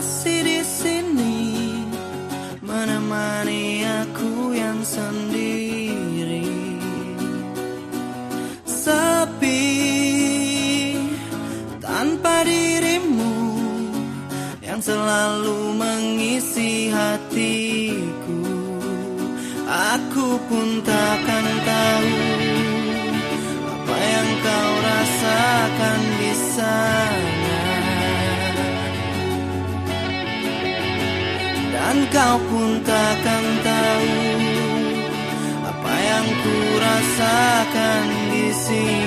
masih di sini. Menemani aku yang sendiri. Sepi tanpa dirimu yang selalu mengisi hatiku. Aku pun takkan tahu apa yang kau rasakan di sana kau pun takkan tahu apa yang ku rasakan di sini